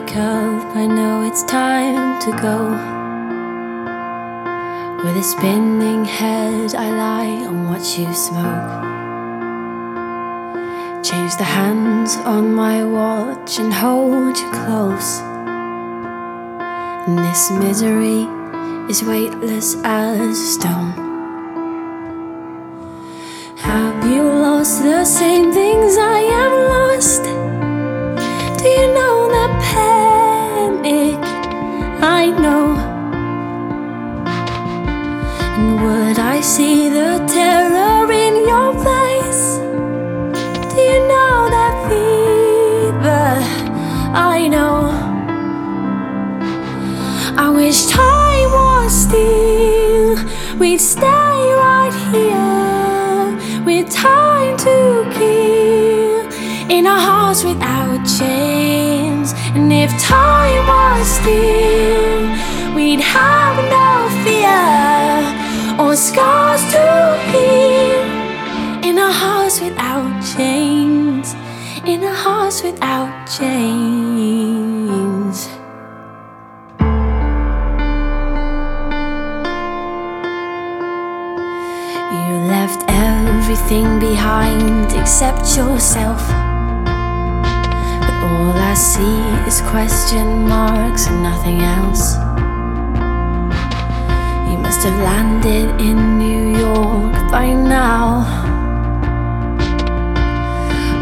wake up, I know it's time to go. With a spinning head, I lie and watch you smoke. Change the hands on my watch and hold you close. And this misery is weightless as stone. Have you lost the same things I have lost? I wish time was still. We'd stay right here with time to kill in our hearts without chains. And if time was still, we'd have no fear or scars to heal in our hearts without chains. In our hearts without chains. You left everything behind except yourself. But all I see is question marks and nothing else. You must have landed in New York by now.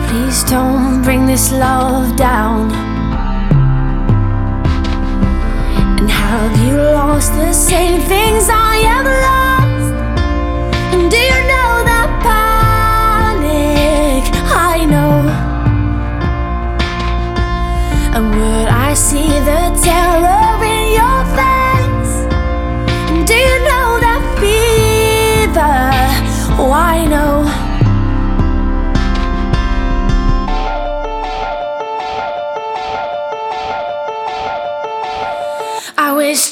Please don't bring this love down. And have you lost the same things see the terror in your face? Do you know that fever? Oh, I know. I wish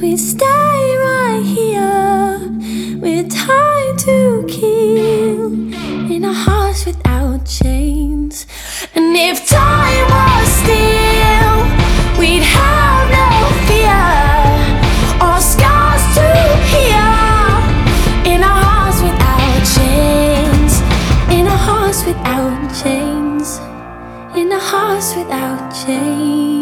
We'd stay right here with time to kill in our hearts without chains. And if time was still, we'd have no fear or scars to heal in our hearts without chains. In our hearts without chains. In our hearts without chains.